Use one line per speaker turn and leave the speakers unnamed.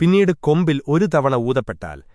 പിന്നീട് കൊമ്പിൽ ഒരു തവണ ഊതപ്പെട്ടാൽ